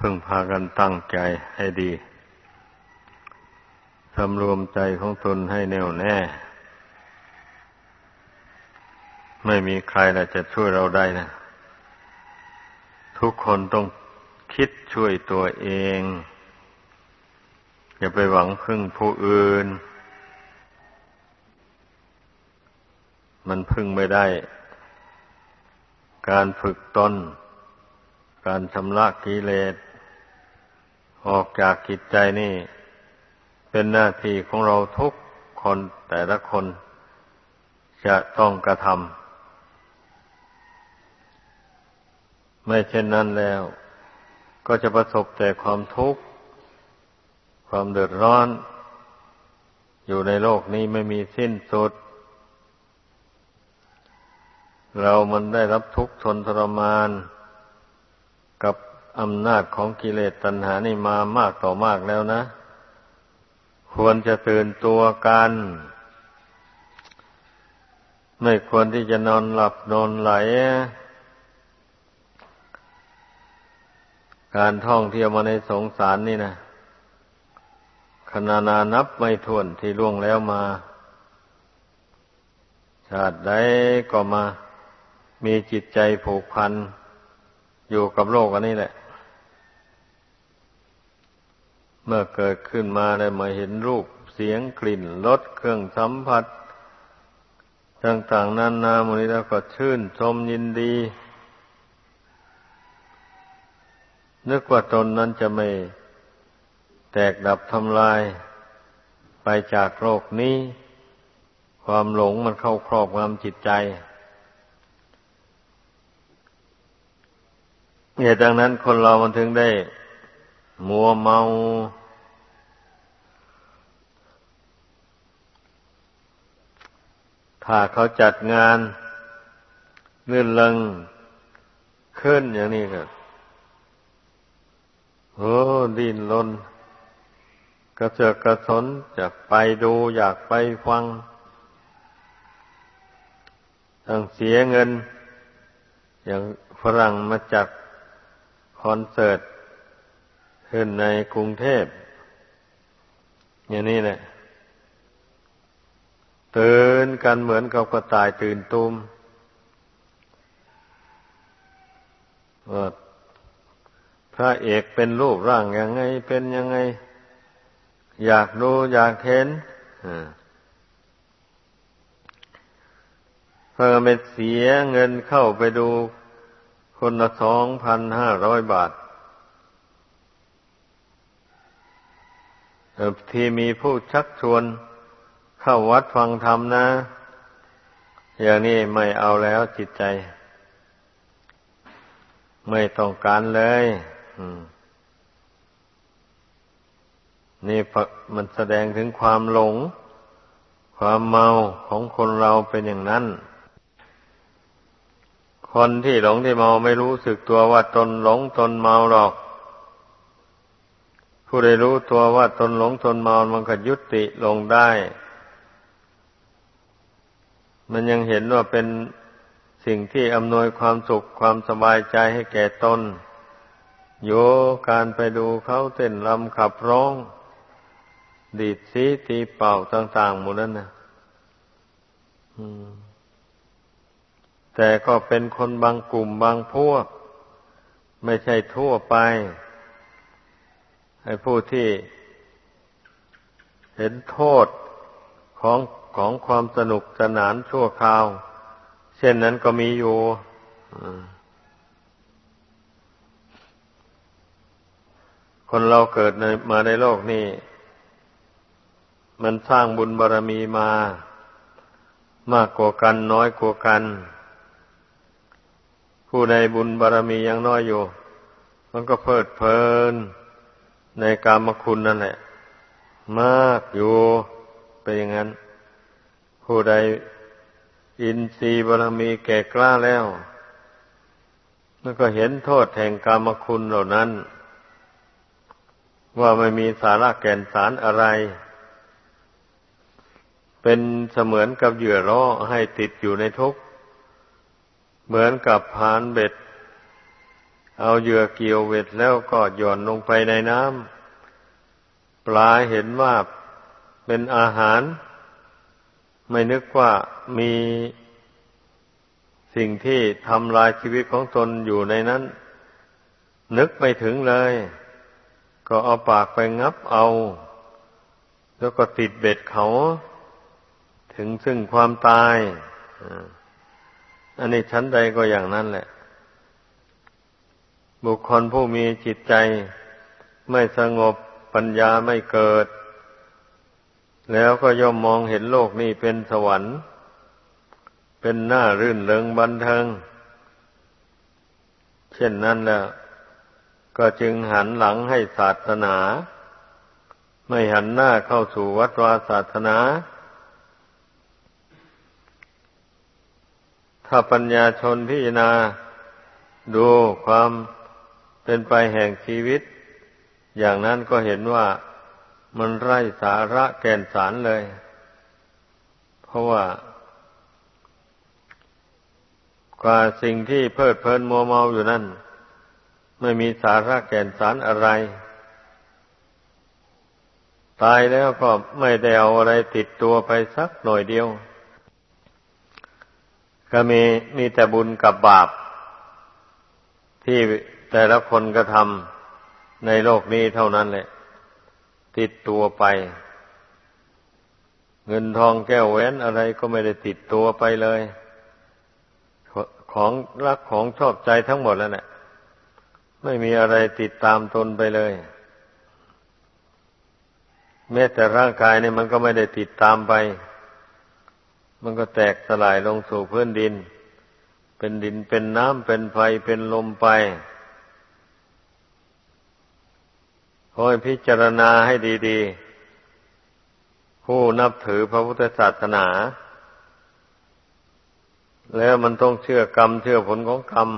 พึงพากันตั้งใจให้ดีสำรวมใจของตนให้แน่วแน่ ไม่มีใครละจะช่วยเราได้นะ ทุกคนต้องคิดช่วยตัวเอง อย่าไปหวังพึ่งผู้อื่น มันพึ่งไม่ได้ การฝึกตน การชำระกิเลส ออกจากกิจใจนี่ เป็นหน้าที่ของเราทุกคนแต่ละคน จะต้องกระทำไม่เช่นนั้นแล้ว ก็จะประสบแต่ความทุกข์ ความเดือดร้อน อยู่ในโลกนี้ไม่มีสิ้นสุด เรามันได้รับทุกข์ทนทรมานกับ อำนาจของกิเลสตัณหานี่มามากต่อมากแล้วนะ ควรจะตื่นตัวกัน ไม่ควรที่จะนอนหลับนอนไหล การท่องเที่ยวมาในสงสารนี่นะขนานานับไม่ถ้วนที่ล่วงแล้วมา ชาติใดก็มา มีจิตใจผูกพันอยู่กับโลกอันนี้แหละเมื่อเกิดขึ้นมาได้มาเห็นรูปเสียงกลิ่นรสเครื่องสัมผัส ต่างๆนานาโมนี้แล้วก็ชื่นชมยินดี นึกว่าตนนั้นจะไม่แตกดับทำลาย ไปจากโลกนี้ ความหลงมันเข้าครอบงำจิตใจเหตุดังนั้นคนเรามันถึงได้ มัวเมา ถ้าเขาจัดงานเลื่อนลังขึ้นอย่างนี้ก็โอ้ดินลนกระเสือกกระสนจะไปดูอยากไปฟังต้องเสียเงิน อย่างฝรั่งมาจัดคอนเสิร์ตขึ้นในกรุงเทพ อย่างนี้แหละ ตื่นกันเหมือนกับกระต่ายตื่นตุมว่าพระเอกเป็นรูปร่างยังไง เป็นยังไง อยากดูอยากเห็นเพื่อไม่เสียเงินเข้าไปดูคนละสองพันห้าร้อยบาทที่มีผู้ชักชวน เข้าวัดฟังธรรมนะ อย่างนี้ไม่เอาแล้วจิตใจ ไม่ต้องการเลยนี่มันแสดงถึงความหลง ความเมาของคนเราเป็นอย่างนั้น คนที่หลงที่เมาไม่รู้สึกตัวว่าตนหลงตนเมาหรอกผู้ใดรู้ตัวว่าตนหลงตนเมามันก็ยุติลงได้ มันยังเห็นว่าเป็นสิ่งที่อำนวยความสุขความสบายใจให้แก่ตนโยการไปดูเขาเต้นรำขับร้อง ดีดสีตีเป่าต่างๆหมดนั้นนะแต่ก็เป็นคนบางกลุ่มบางพวก ไม่ใช่ทั่วไปให้ผู้ที่เห็นโทษของ ของความสนุกสนานชั่วคราว เช่นนั้นก็มีอยู่คนเราเกิดมาในโลกนี้ มันสร้างบุญบารรมีมา มากกว่ากันน้อยกว่ากัน ผู้ใดบุญบารรมียังน้อยอยู่ มันก็เพลิดเพลิน ในกามคุณนั่นแหละ มากอยู่เป็นอย่างนั้น ผู้ใดอินทรีย์บารมีแก่กล้าแล้ว แล้วก็เห็นโทษแห่งกามคุณเหล่านั้น ว่าไม่มีสาระแก่นสารอะไร เป็นเสมือนกับเหยื่อร่อให้ติดอยู่ในทุกข์เหมือนกับผานเบ็ด เอาเหยื่อเกี่ยวเวทแล้วก็หย่อนลงไปในน้ำปลาเห็นว่าเป็นอาหาร ไม่นึกว่ามีสิ่งที่ทำลายชีวิตของตนอยู่ในนั้น นึกไม่ถึงเลย ก็เอาปากไปงับเอา แล้วก็ติดเบ็ดเขา ถึงซึ่งความตายอันนี้ชั้นใดก็อย่างนั้นแหละ บุคคลผู้มีจิตใจ ไม่สงบปัญญาไม่เกิด แล้วก็ย่อมมองเห็นโลกนี้เป็นสวรรค์ เป็นหน้ารื่นเริงบันเทิง เช่นนั้นแล้วก็จึงหันหลังให้ศาสนา ไม่หันหน้าเข้าสู่วัดวาศาสนา ถ้าปัญญาชนพิจารณาดูความเป็นไปแห่งชีวิต อย่างนั้นก็เห็นว่า มันไร้สาระแก่นสารเลย เพราะว่า กว่าสิ่งที่เพลิดเพลินมัวเมาอยู่นั่น ไม่มีสาระแก่นสารอะไร ตายแล้วก็ไม่ได้เอาอะไรติดตัวไปสักหน่อยเดียว ก็มีมีแต่บุญกับบาป ที่แต่ละคนกระทำในโลกนี้เท่านั้นแหละ ติดตัวไป เงินทองแก้วแหวนอะไรก็ไม่ได้ติดตัวไปเลย ของรักของชอบใจทั้งหมดแล้วเนะี่ยไม่มีอะไรติดตามตนไปเลย แม้แต่ร่างกายเนี่ยมันก็ไม่ได้ติดตามไป มันก็แตกสลายลงสู่พื้นดิน เป็นดินเป็นน้ำเป็นไฟเป็นลมไปข อให้พิจารณาให้ดี ๆ ผู้นับถือพระพุทธศาสนา แล้วมันต้องเชื่อกรรม เชื่อผลของกรรม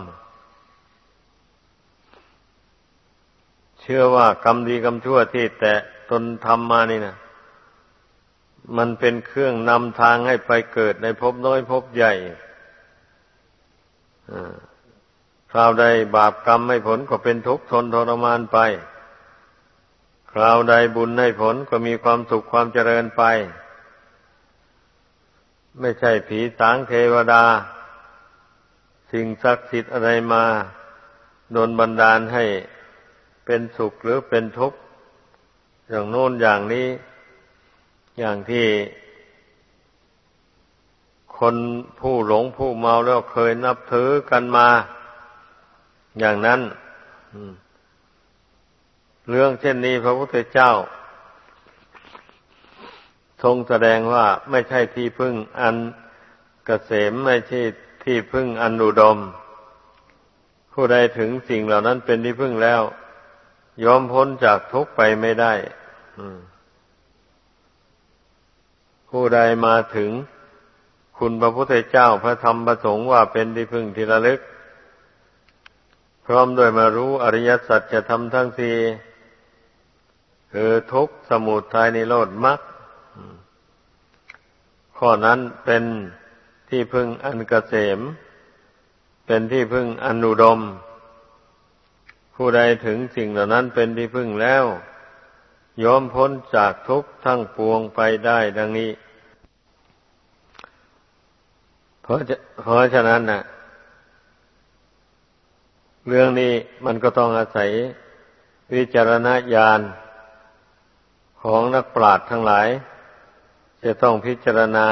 เชื่อว่ากรรมดีกรรมชั่วที่แต่ตนทำมานี่นะมันเป็นเครื่องนำทางให้ไปเกิดในภพน้อยภพใหญ่คราวใดบาปกรรมไม่ผลก็เป็นทุกข์ทนทรมานไป คราวใดบุญให้ผลก็มีความสุขความเจริญไป ไม่ใช่ผีสางเทวดา สิ่งศักดิ์สิทธิ์อะไรมาโดนบันดาลให้เป็นสุขหรือเป็นทุกข์อย่างโน้นอย่างนี้ อย่างที่คนผู้หลงผู้เมาแล้วเคยนับถือกันมา อย่างนั้น เรื่องเช่นนี้พระพุทธเจ้า ทรงแสดงว่าไม่ใช่ที่พึ่งอันกเกษมไม่ใช่ที่พึ่งอันอุดม ผู้ใดถึงสิ่งเหล่านั้นเป็นที่พึ่งแล้ว ยอมพ้นจากทุกข์ไปไม่ได้ผู้ใดมาถึงคุณพระพุทธเจ้าพระธรรมพระสงฆ์ว่าเป็นที่พึ่งที่ระลึก พร้อมโดยมารู้อริยสัจจะทำทั้งสี่ คือทุกข์สมุทัยนิโรธมรรคข้อนั้นเป็นที่พึ่งอันกเกษม เป็นที่พึ่งอนุดม ผู้ใดถึงสิ่งเหล่านั้นเป็นที่พึ่งแล้วยอมพ้นจากทุกข์ทั้งปวงไปได้ดังนี้ เพราะเพราะฉะนั้นนะ่ะ เรื่องนี้มันก็ต้องอาศัยวิจารณญาณ ของนักปราชญ์ทั้งหลาย จะต้องพิจารณา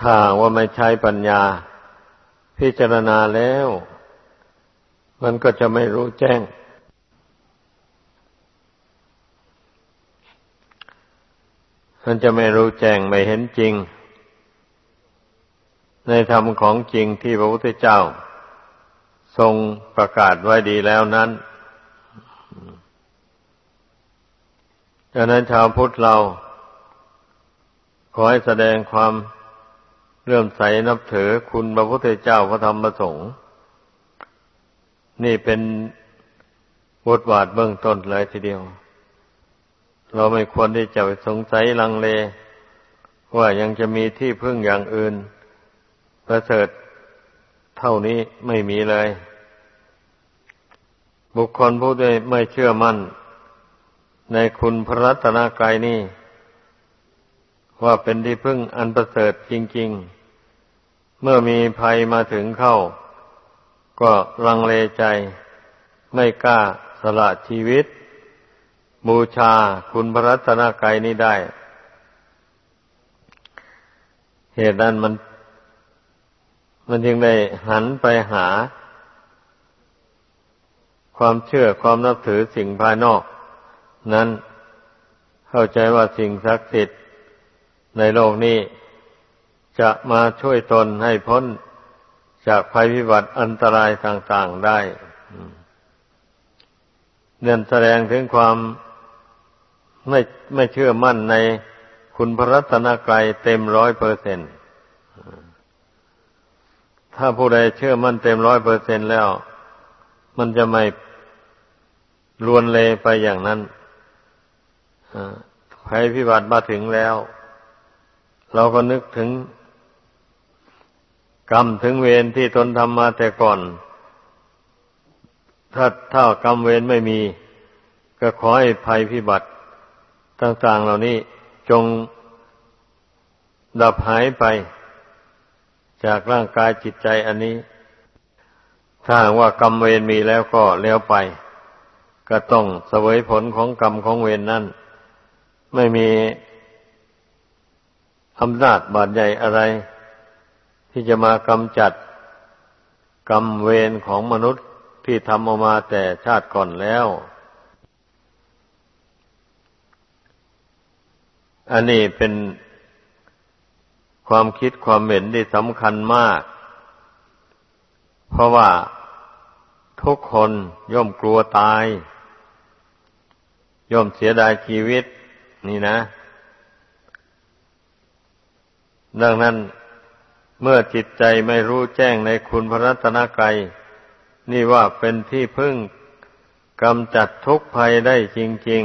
ถ้าว่าไม่ใช้ปัญญา พิจารณาแล้ว มันก็จะไม่รู้แจ้ง มันจะไม่รู้แจ้งไม่เห็นจริง ในธรรมของจริงที่พระพุทธเจ้า ทรงประกาศไว้ดีแล้วนั้น ดังนั้นชาวพุทธเรา ขอให้แสดงความเลื่อมใสนับถือคุณพระพุทธเจ้าพระธรรมพระสงฆ์นี่เป็นบทบาทเบื้องต้นเลยทีเดียว เราไม่ควรที่จะไปสงสัยลังเล ว่ายังจะมีที่พึ่งอย่างอื่น ประเสริฐเท่านี้ไม่มีเลย บุคคลผู้ใดไม่เชื่อมั่น ในคุณพระรัตนกรายนี่ ว่าเป็นที่พึ่งอันประเสริฐจริง ๆ เมื่อมีภัยมาถึงเข้า ก็ลังเลใจ ไม่กล้าสละชีวิต บูชาคุณพระรัตนกรายนี้ได้ เหตุนั้นมัน มันจึงได้หันไปหา ความเชื่อความนับถือสิ่งภายนอก นั้นเข้าใจว่าสิ่งศักดิ์สิทธิ์ในโลกนี้ จะมาช่วยตนให้พ้นจากภัยพิบัติอันตรายต่างๆได้เนื่นแสดงถึงความไม่ไม่เชื่อมั่นในคุณพระรัตนกรัยเต็มร้อยเปอร์เซนต์ถ้าผู้ใดเชื่อมั่นเต็มร้อยเปอร์เซนต์แล้ว มันจะไม่ลวนเลไปอย่างนั้น ภัยพิบัติมาถึงแล้ว เราก็นึกถึง กรรมถึงเวรที่ตนทำมาแต่ก่อน ถ้าถ้ากรรมเวรไม่มี ก็ขอให้ภัยพิบัติต่าง ๆ เหล่านี้จงดับหายไป จากร่างกายจิตใจอันนี้ ถ้าว่ากรรมเวรมีแล้วก็แล้วไป ก็ต้องเสวยผลของกรรมของเวรนนั้น ไม่มีอำนาจบาดใหญ่อะไร ที่จะมากำจัดกรรมเวรของมนุษย์ที่ทำออกมาแต่ชาติก่อนแล้ว อันนี้เป็นความคิดความเห็นที่สำคัญมาก เพราะว่าทุกคนย่อมกลัวตาย ย่อมเสียดายชีวิต นี่นะ ดังนั้นเมื่อจิตใจไม่รู้แจ้งในคุณพระรัตนกรัยนี่ว่าเป็นที่พึ่งกำจัดทุกภัยได้จริง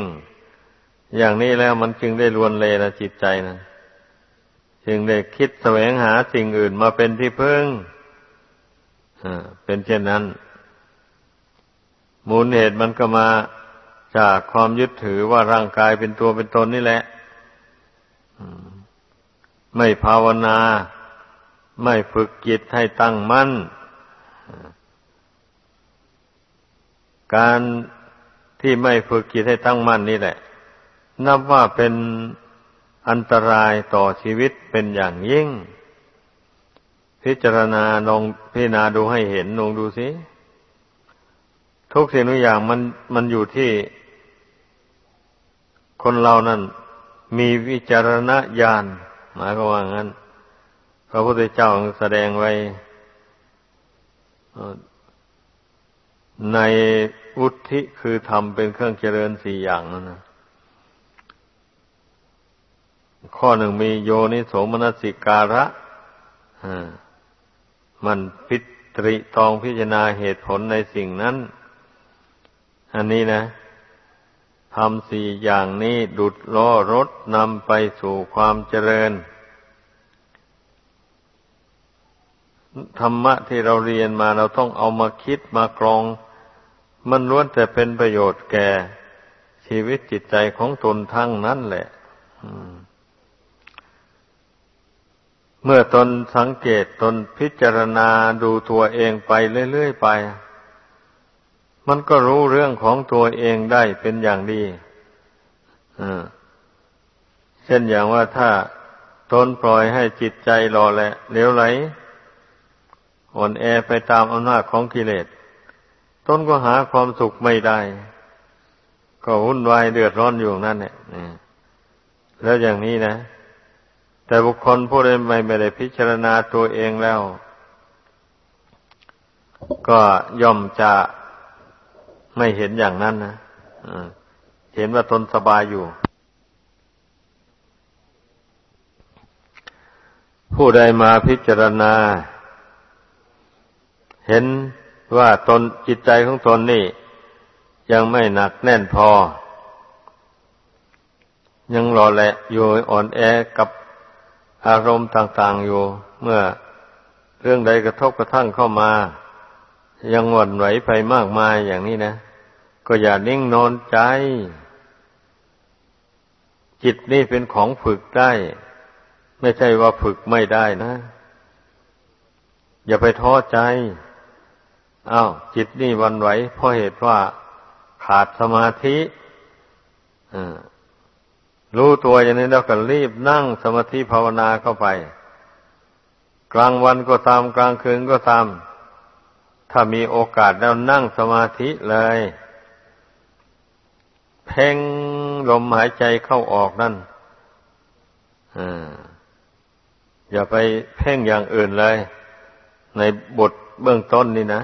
ๆ อย่างนี้แล้วมันจึงได้ลวนเลนะจิตใจนะจึงได้คิดแสวงหาสิ่งอื่นมาเป็นที่พึ่งเป็นเช่นนั้น มูลเหตุมันก็มา จากความยึดถือว่าร่างกายเป็นตัวเป็นตนนี่แหละไม่ภาวนา ไม่ฝึกจิตให้ตั้งมั่น การที่ไม่ฝึกจิตให้ตั้งมั่นนี่แหละ นับว่าเป็นอันตรายต่อชีวิตเป็นอย่างยิ่ง พิจารณาลองพิจารณาดูให้เห็นลองดูสิ ทุกสิ่งทุกอย่างมันมันอยู่ที่ คนเรานั้น มีวิจารณญาณหมายก็ว่างั้น พระพุทธเจ้าแสดงไว้ในอุทิคือทำเป็นเครื่องเจริญสี่อย่างนั่นนะข้อหนึ่งมีโยนิโสมนสิการะมันพิตริตองพิจารณาเหตุผลในสิ่งนั้น อันนี้นะ ทำสี่อย่างนี้ดุดล้อรถนำไปสู่ความเจริญ ธรรมะที่เราเรียนมาเราต้องเอามาคิดมากรอง มันล้วนแต่เป็นประโยชน์แก่ ชีวิตจิตใจของตนทั้งนั้นแหละเมื่อตนสังเกตตนพิจารณาดูตัวเองไปเรื่อยๆไป มันก็รู้เรื่องของตัวเองได้เป็นอย่างดีเช่นอย่างว่าถ้าตนปล่อยให้จิตใจรอแหละเลี้ยวไหล อ่อนแอไปตามอำนาจของกิเลสตนก็หาความสุขไม่ได้ ก็วุ่นวายเดือดร้อนอยู่นั่นเนี่ยแล้วอย่างนี้นะ แต่บุคคลผู้ใดไม่ไม่ได้พิจารณาตัวเองแล้ว ก็ย่อมจะ ไม่เห็นอย่างนั้นนะเห็นว่าตนสบายอยู่ ผู้ใดมาพิจารณา เห็นว่าตนจิตใจของตนนี่ ยังไม่หนักแน่นพอ ยังรอแหละอยู่อ่อนแอกับอารมณ์ต่าง ๆอยู่ เมื่อเรื่องใดกระทบกระทั่งเข้ามา ยังหวั่นไหวไปมากมายอย่างนี้นะ ก็อย่านิ่งนอนใจ จิตนี่เป็นของฝึกได้ ไม่ใช่ว่าฝึกไม่ได้นะ อย่าไปท้อใจอา้าวจิตนี่วันไหวเพราะเหตุว่าขาดสมาธิรู้ตัวอย่างนี้แล้วก็รีบนั่งสมาธิภาวนาเข้าไป กลางวันก็ตามกลางคืนก็ตาม ถ้ามีโอกาสแล้วนั่งสมาธิเลย เพ่งลมหายใจเข้าออกนั่นอย่าไปเพ่งอย่างอื่นเลย ในบทเบื้องต้นนี่นะ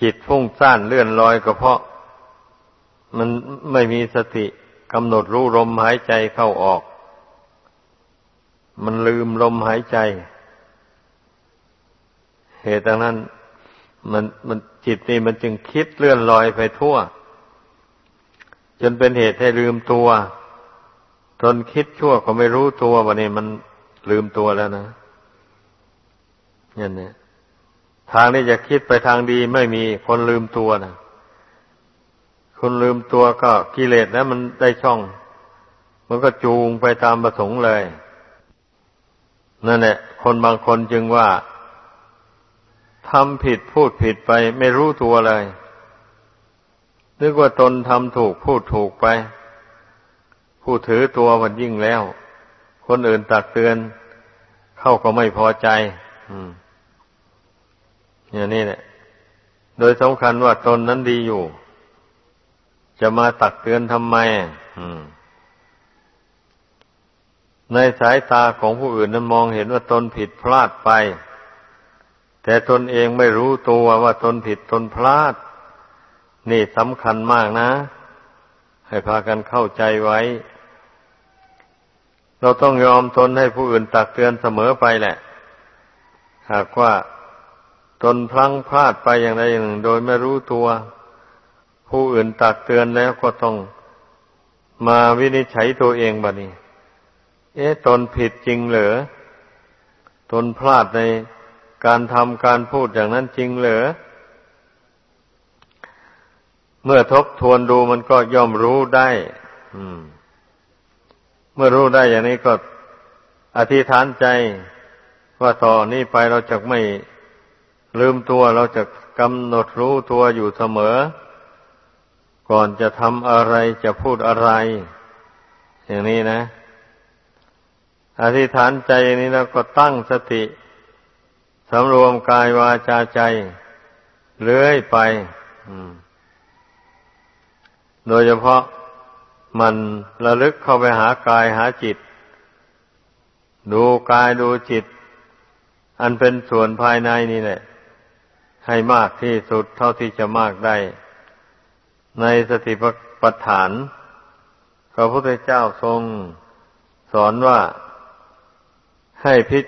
จิตฟุ้งซ่านเลื่อนลอยก็เพราะ มันไม่มีสติกำหนดรู้ลมหายใจเข้าออก มันลืมลมหายใจ เหตุดังนั้น มันมันจิตนี่มันจึงคิดเลื่อนลอยไปทั่ว จนเป็นเหตุให้ลืมตัวทนคิดชั่วก็ไม่รู้ตัววันนี้มันลืมตัวแล้วนะนี่นเนี่ยทางนี้จะคิดไปทางดีไม่มีคนลืมตัวนะคนลืมตัวก็กิเลสแล้วมันได้ช่อง มันก็จูงไปตามประสงค์เลยนั่นแหละคนบางคนจึงว่าทำผิดพูดผิดไปไม่รู้ตัวเลย นึกว่าตนทำถูกพูดถูกไป ผู้ถือตัวมันยิ่งแล้ว คนอื่นตักเตือน เข้าก็ไม่พอใจอย่างนี้แหละ โดยสำคัญว่าตนนั้นดีอยู่ จะมาตักเตือนทำไมในสายตาของผู้อื่นนั้นมองเห็นว่าตนผิดพลาดไป แต่ตนเองไม่รู้ตัวว่าตนผิดตนพลาด นี่สำคัญมากนะ ให้พากันเข้าใจไว้ เราต้องยอมทนให้ผู้อื่นตักเตือนเสมอไปแหละ หากว่าตนพลั้งพลาดไปอย่างใดอย่างหนึ่ง โดยไม่รู้ตัว ผู้อื่นตักเตือนแล้วก็ต้องมาวินิจฉัยตัวเองบัดนี้ เอ๊ะ ตนผิดจริงเหรอ ตนพลาดในการทำการพูดอย่างนั้นจริงเหรอ เมื่อทบทวนดูมันก็ย่อมรู้ได้เมื่อรู้ได้อย่างนี้ก็อธิษฐานใจ ว่าต่อนนี้ไปเราจะไม่ลืมตัวเราจะกำหนดรู้ตัวอยู่เสมอ ก่อนจะทำอะไรจะพูดอะไร อย่างนี้นะ อธิษฐานใจนี้แล้วก็ตั้งสติสำรวมกายวาจาใจ เลื่อยไป โดยเฉพาะมันระลึกเข้าไปหากายหาจิต ดูกายดูจิต อันเป็นส่วนภายในนี่แหละ ให้มากที่สุดเท่าที่จะมากได้ ในสติปัฏฐาน พระพุทธเจ้าทรงสอนว่าให้พิ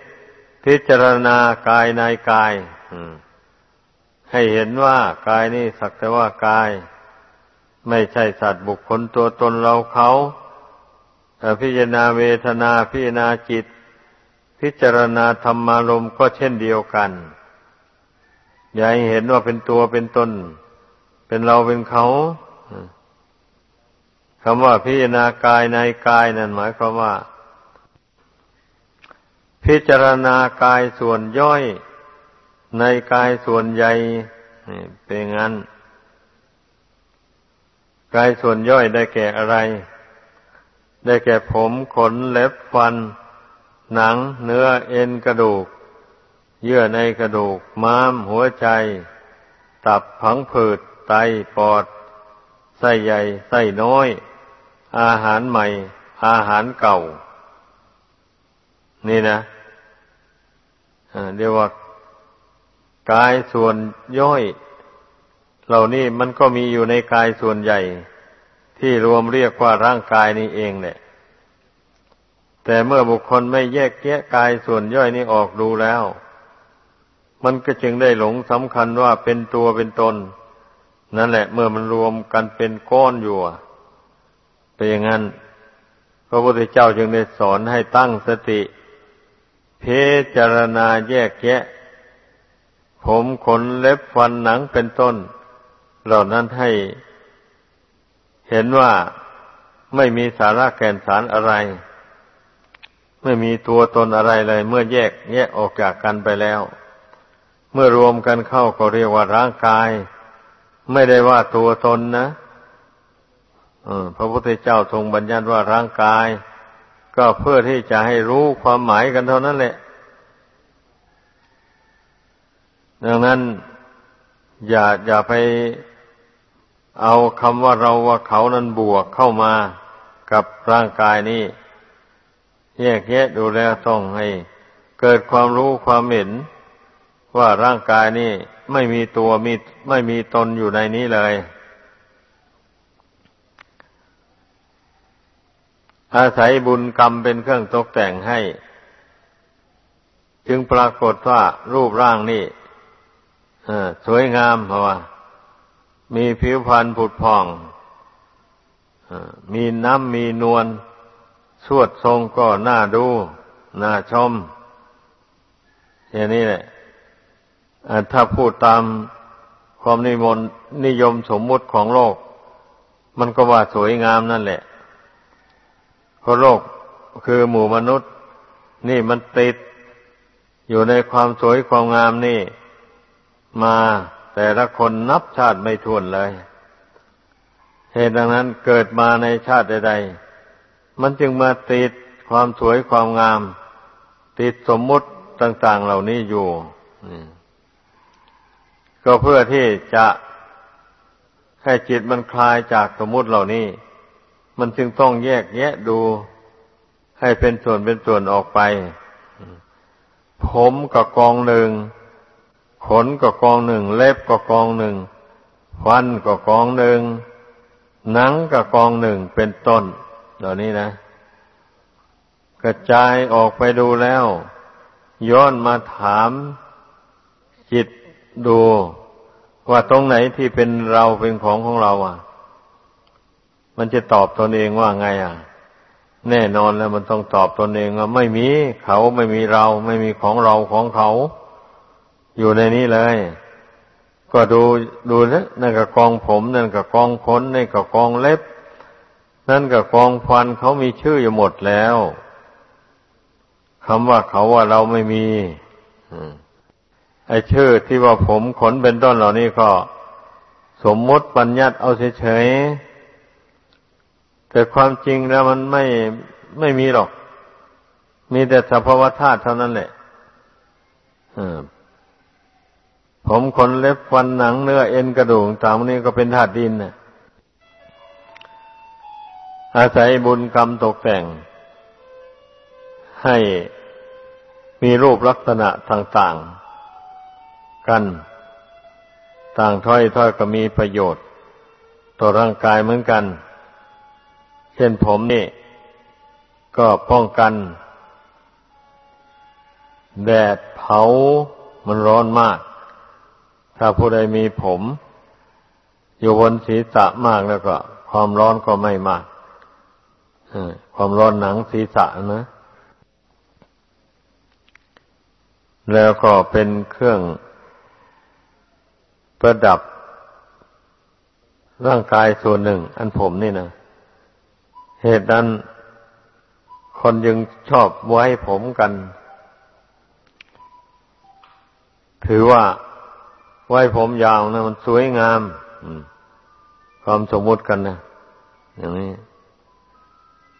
พจารณากายในกายให้เห็นว่ากายนี่สักแต่ว่ากาย ไม่ใช่สัตว์บุคคลตัวตนเราเขาแต่พิจารณาเวทนาพิจารณาจิต พิจารณาธรรมารมก็เช่นเดียวกัน อย่าให้เห็นว่าเป็นตัวเป็นตน เป็นเราเป็นเขาคำว่าพิจารณากายในกายนั่นหมายความว่า พิจารณากายส่วนย่อยในกายส่วนใหญ่เป็นงั้น กายส่วนย่อยได้แก่อะไร ได้แก่ผมขนเล็บฟัน หนังเนื้อเอ็นกระดูก เยื่อในกระดูก ม้าม หัวใจ ตับผังผืด ไตปอด ไส้ใหญ่ ไส้น้อย อาหารใหม่ อาหารเก่า นี่นะเรียกว่ากายส่วนย่อย เหล่านี้มันก็มีอยู่ในกายส่วนใหญ่ ที่รวมเรียกว่าร่างกายนี้เองแหละแต่เมื่อบุคคลไม่แยกแยะกายส่วนย่อยนี้ออกดูแล้ว มันก็จึงได้หลงสำคัญว่าเป็นตัวเป็นตน นั่นแหละ เมื่อมันรวมกันเป็นก้อนอยู่เป็นอย่างนั้น พระพุทธเจ้าจึงได้สอนให้ตั้งสติ เพจารณาแยกแยะ ผมขนเล็บฟันหนังเป็นต้น เหล่านั้นให้เห็นว่าไม่มีสาระแก่นสารอะไร ไม่มีตัวตนอะไรเลย เมื่อแยกแยกออกจากกันไปแล้ว เมื่อรวมกันเข้าก็เรียกว่าร่างกาย ไม่ได้ว่าตัวตนนะพระพุทธเจ้าทรงบัญญัติว่าร่างกาย ก็เพื่อที่จะให้รู้ความหมายกันเท่านั้นแหละ ดังนั้น อย่าอย่าไป เอาคำว่าเราว่าเขานั้นบวกเข้ามากับร่างกายนี้ แยกแยะดูแล้วต้องให้เกิดความรู้ความเห็น ว่าร่างกายนี้ไม่มีตัวมีไม่มีตนอยู่ในนี้เลย อาศัยบุญกรรมเป็นเครื่องตกแต่งให้ จึงปรากฏว่ารูปร่างนี่สวยงามเพราะว่า มีผิวพรรณผุดผ่อง มีน้ำมีนวลสวดทรงก็น่าดู น่าชม อย่างนี้แหละถ้าพูดตามความนิมนต์นิยมสมมุติของโลก มันก็ว่าสวยงามนั่นแหละเพราะโลกคือหมู่มนุษย์ นี่มันติดอยู่ในความสวยความงามนี่ มา แต่ละคนนับชาติไม่ถ้วนเลย เหตุดังนั้นเกิดมาในชาติใดๆ มันจึงมาติดความสวยความงาม ติดสมมุติต่าง ๆเหล่านี้อยู่ ก็เพื่อที่จะให้จิตมันคลายจากสมมุติเหล่านี้ มันจึงต้องแยกแยะดูให้เป็นส่วนเป็นส่วนออกไป ผมก็กองหนึ่ง ขนก็กองหนึ่ง เล็บก็กองหนึ่งฟันก็กองหนึ่ง หนังกับกองหนึ่งเป็นต้นเหล่านี้นะ กระจายออกไปดูแล้ว ย้อนมาถามจิตดู ว่าตรงไหนที่เป็นเราเป็นของของเรา อะ มันจะตอบตนเองว่าไงอะ แน่นอนแล้วมันต้องตอบตนเองว่าไม่มีเขาไม่มีเรา ไม่มีของเราของเขา อยู่ในนี้เลย ก็ดูดูนะนั่นก็กองผมนั่นก็กองขนนั่นก็กองเล็บ นั่นก็กองฟันเขามีชื่ออยู่หมดแล้วคำว่าเขาว่าเราไม่มีไอ้ชื่อที่ว่าผมขนเป็นต้นเหล่านี้ก็ สมมติปัญญัติเอาเฉยๆแต่ความจริงแล้วมันไม่ไม่มีหรอก มีแต่สภาวธาตุเท่านั้นแหละ ผมขนเล็บฟันหนังเนื้อเอ็นกระดูกตางนี้ก็เป็นธาตุดินนะอาศัยบุญกรรมตกแต่ง ให้มีรูปลักษณะต่างๆ กัน ต่างถ้อยถ้อยก็มีประโยชน์ ต่อร่างกายเหมือนกัน เช่นผมนี่ ก็ป้องกัน แดดเผามันร้อนมาก ถ้าผู้ใดมีผม อยู่บนศีรษะมากแล้วก็ ความร้อนก็ไม่มากความร้อนหนังศีรษะนะ แล้วก็เป็นเครื่องประดับ ร่างกายส่วนหนึ่ง อันผมนี่นะเหตุนั้นคนยังชอบไว้ผมกัน ถือว่า ไว้ผมยาวนะมันสวยงามความสมมุติกันนะอย่างนี้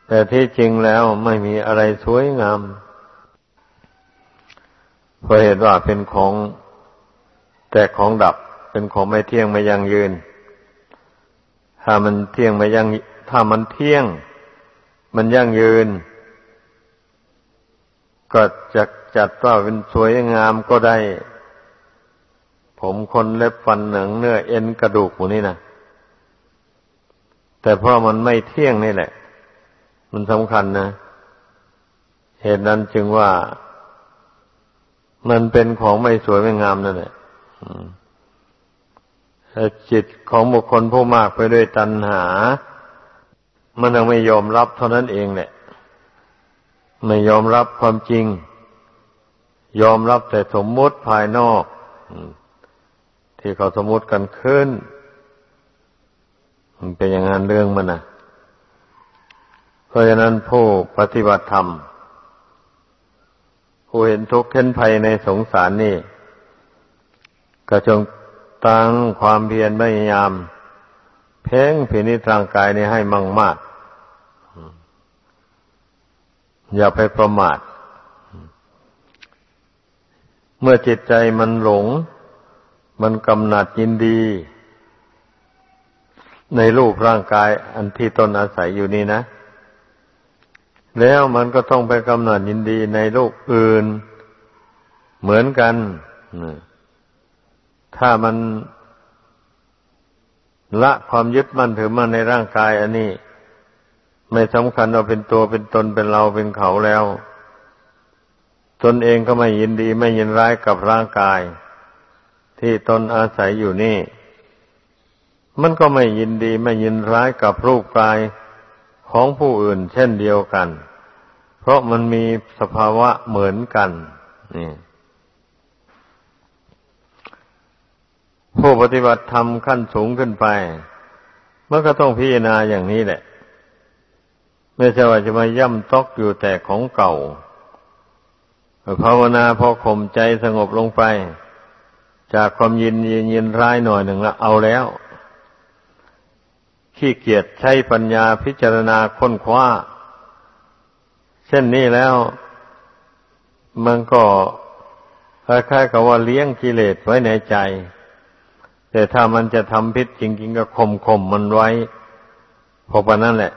แต่ที่จริงแล้วไม่มีอะไรสวยงามเพราะเหตุว่าเป็นของแต่ของดับ เป็นของไม่เที่ยงไม่ยั่งยืน ถ้ามันเที่ยงไม่ยั่งถ้ามันเที่ยง มันยั่งยืน ก็จะจัดว่าเป็นสวยงามก็ได้ ผมคนเล็บฟันหนังเนื้อเอ็นกระดูกหมูนี่นะแต่เพราะมันไม่เที่ยงนี่แหละ มันสำคัญนะเหตุนั้นจึงว่ามันเป็นของไม่สวยไม่งามนั่นแหละแต่จิตของบุคคลผู้มากไปด้วยตัณหา มันยังไม่ยอมรับเท่านั้นเองแหละ ไม่ยอมรับความจริง ยอมรับแต่สมมติภายนอก ที่เขาสมมติกันขึ้น มันเป็นอย่างนั้นเรื่องมันนะเพราะฉะนั้นผู้ปฏิบัติธรรม ผู้เห็นทุกข์เห็นภัยในสงสารนี่ ก็จงตั้งความเพียรพยายาม เพ่งพินิจร่างกายนี้ให้มั่งมาก อย่าไปประมาท เมื่อจิตใจมันหลง มันกำหนัดยินดี ในรูปร่างกายอันที่ตนอาศัยอยู่นี่นะ แล้วมันก็ต้องไปกำหนัดยินดีในรูปอื่นเหมือนกัน ถ้ามันละความยึดมั่นถือมั่นในร่างกาย อันนี้ ไม่สำคัญว่าเป็นตัวเป็นตนเป็นเราเป็นเขาแล้ว ตนเองก็ไม่ยินดี ไม่ยินร้ายกับร่างกาย ที่ตนอาศัยอยู่นี่ มันก็ไม่ยินดีไม่ยินร้ายกับรูปกายของผู้อื่น เช่นเดียวกัน เพราะมันมีสภาวะเหมือนกันนี่ผู้ปฏิบัติธรรมขั้นสูงขึ้นไปมันก็ต้องพิจารณาอย่างนี้แหละ ไม่ใช่ว่าจะมาย่ำตอกอยู่แต่ของเก่าภาวนาพอข่มใจสงบลงไป จากความยินยินยินร้ายหน่อยหนึ่งละเอาแล้ว ขี้เกียจใช้ปัญญาพิจารณาค้นคว้า เช่นนี้แล้ว มันก็คล้ายๆกับว่าเลี้ยงกิเลสไว้ในใจ แต่ถ้ามันจะทำพิษจริงๆก็ข่มข่มมันไว้พอปะนั่นแหละ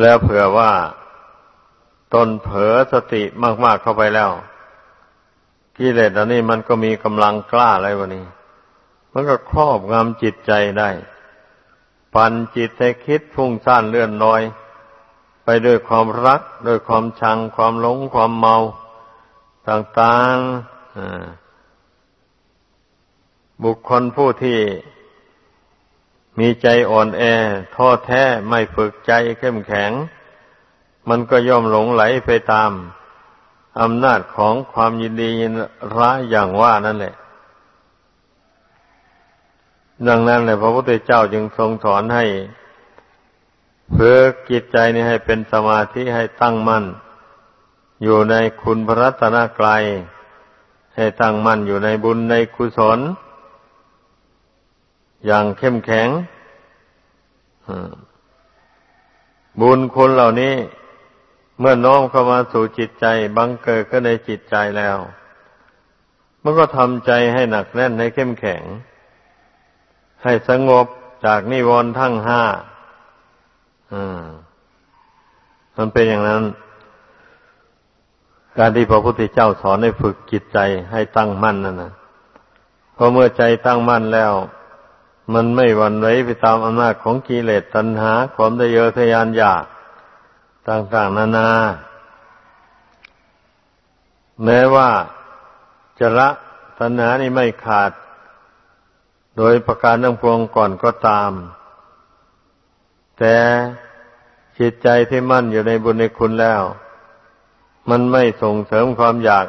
แล้วเผื่อว่า ตนเผลอสติมากๆเข้าไปแล้ว กิเลสอันนี้มันก็มีกำลังกล้าอะไรวะนี่มันก็ครอบงำจิตใจได้ ปั่นจิตให้คิดพุ่งซ่านเลื่อนลอย ไปด้วยความรักด้วยความชัง ความหลงความเมาต่างๆบุคคลผู้ที่มีใจอ่อนแอท้อแท้ไม่ฝึกใจเข้มแข็ง มันก็ย่อมหลงไหลไปตาม อำนาจของความยินดียินร้ายอย่างว่านั่นแหละ ดังนั้นแหละพระพุทธเจ้าจึงทรงสอนให้เพื่อกิจใจนี้ให้เป็นสมาธิให้ตั้งมั่น อยู่ในคุณพระรัตนกรัยให้ตั้งมั่นอยู่ในบุญในกุศล อย่างเข้มแข็งบุญคุณเหล่านี้ เมื่อน้อมเข้ามาสู่จิตใจ บังเกิดขึ้นในจิตใจแล้ว มันก็ทำใจให้หนักแน่นให้เข้มแข็ง ให้สงบจากนิวรณ์ทั้งห้าอ่ามันเป็นอย่างนั้น การที่พระพุทธเจ้าสอนให้ฝึกจิตใจให้ตั้งมั่นนั่นนะพอเมื่อใจตั้งมั่นแล้ว มันไม่หวั่นไหวไปตามอำนาจของกิเลสตัณหา ความได้เยอทะยานอยาก ต่างๆนานา แม้ว่าจะละตัณหานี่ไม่ขาด โดยประการทั้งพวงก่อนก็ตาม แต่จิตใจที่มั่นอยู่ในบุญในคุณแล้ว มันไม่ส่งเสริมความอยาก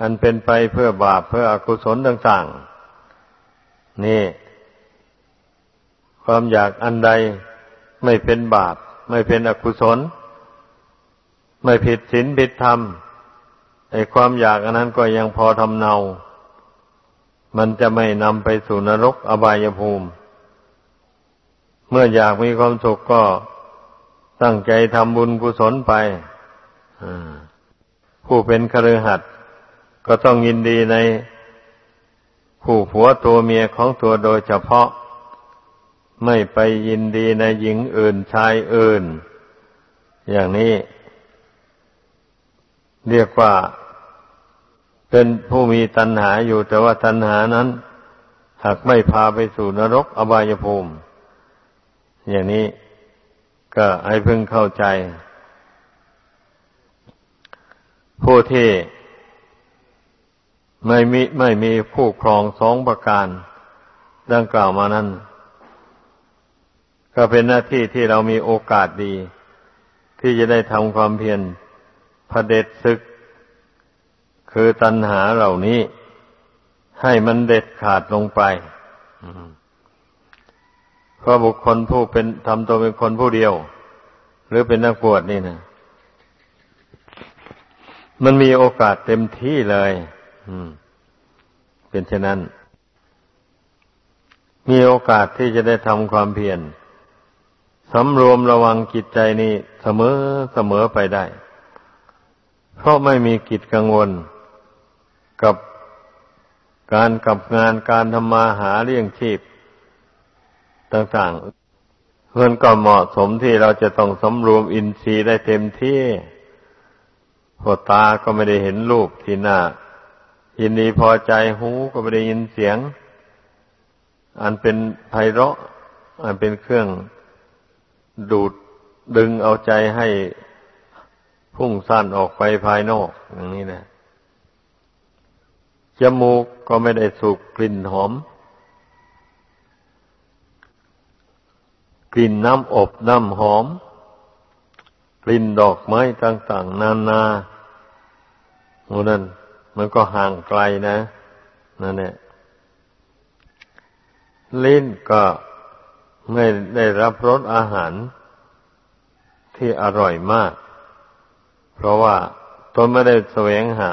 อันเป็นไปเพื่อบาปเพื่ออกุศลต่าง ๆ นี่ ความอยากอันใดไม่เป็นบาป ไม่เป็นอกุศล ไม่ผิดศีลผิดธรรมไอ้ความอยากอันนั้นก็ยังพอทำเนา มันจะไม่นำไปสู่นรกอบายภูมิ เมื่ออยากมีความสุขก็ตั้งใจทำบุญกุศลไปผู้เป็นคฤหัสถ์ก็ต้องยินดีในผู้ผัวตัวเมียของตัวโดยเฉพาะ ไม่ไปยินดีในหญิงอื่นชายอื่น อย่างนี้ เรียกว่าเป็นผู้มีตัณหาอยู่แต่ว่าตัณหานั้นหากไม่พาไปสู่นรกอบายภูมิ อย่างนี้ก็ให้พึงเข้าใจ ผู้ที่ไม่มีไม่มีผู้ครองสองประการ ดังกล่าวมานั้น ก็เป็นหน้าที่ที่เรามีโอกาสดี ที่จะได้ทำความเพียร พระเด็จศึก คือตัณหาเหล่านี้ ให้มันเด็ดขาดลงไปเพราะบุคคลผู้เป็นทำตัวเป็นคนผู้เดียว หรือเป็นนักบวชนี่นะมันมีโอกาสเต็มที่เลยเป็นเช่นนั้น มีโอกาสที่จะได้ทำความเพียรสำรวมระวังจิตใจนี้เสมอเสมอไปได้ เพราะไม่มีกิจกังวล กับการกับงานการทำมาหาเลี้ยงชีพ ต่างๆเพื่อนก็เหมาะสมที่เราจะต้องสำรวมอินทรีย์ได้เต็มที่พอตาก็ไม่ได้เห็นรูปที่หน้ายินดีพอใจหูก็ไม่ได้ยินเสียง อันเป็นไพเราะ อันเป็นเครื่องดูดดึงเอาใจให้ พุ่งสั้นออกไปภายนอก อย่างนี้นะจมูกก็ไม่ได้สูบกลิ่นหอม กลิ่นน้ำอบน้ำหอม กลิ่นดอกไม้ต่างๆ นานาโอ้นั่นมันก็ห่างไกลนะนั่นแหละลิ้นก็ไม่ได้รับรสอาหารที่อร่อยมาก เพราะว่าตนไม่ได้แสวงหา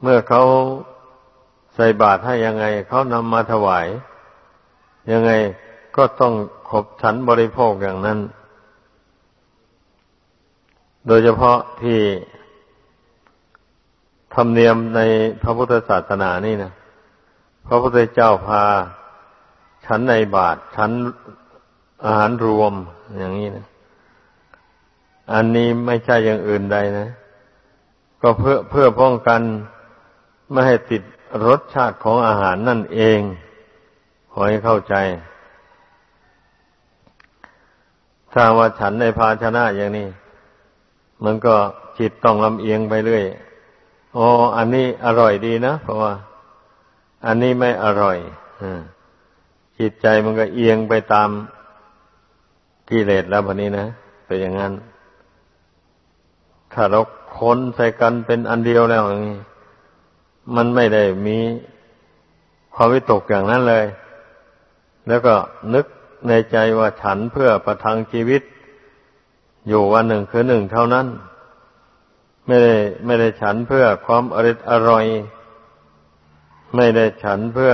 เมื่อเขาใส่บาตรให้ยังไง เขานำมาถวาย ยังไงก็ต้องขบฉันบริโภคอย่างนั้น โดยเฉพาะที่ธรรมเนียมในพระพุทธศาสนานี่นะพระพุทธเจ้าพาฉันในบาตรฉันอาหารรวมอย่างนี้นะ อันนี้ไม่ใช่อย่างอื่นใดนะ ก็เพื่อเพื่อป้องกันไม่ให้ติดรสชาติของอาหารนั่นเอง ขอให้เข้าใจ ถ้าว่าฉันในภาชนะอย่างนี้ มันก็จิตต้องลำเอียงไปเรื่อยอ๋ออันนี้อร่อยดีนะ เพราะว่า อันนี้ไม่อร่อยจิตใจมันก็เอียงไปตามกิเลสแล้วพอนี้นะเป็นอย่างนั้น ถ้าเราค้นใส่กันเป็นอันเดียวแล้วนี้มันไม่ได้มีความวิตกอย่างนั้นเลย แล้วก็นึกในใจว่าฉันเพื่อประทังชีวิต อยู่วันหนึ่งคือหนึ่งเท่านั้น ไม่ได้ไม่ได้ฉันเพื่อความอริดอร่อย ไม่ได้ฉันเพื่อ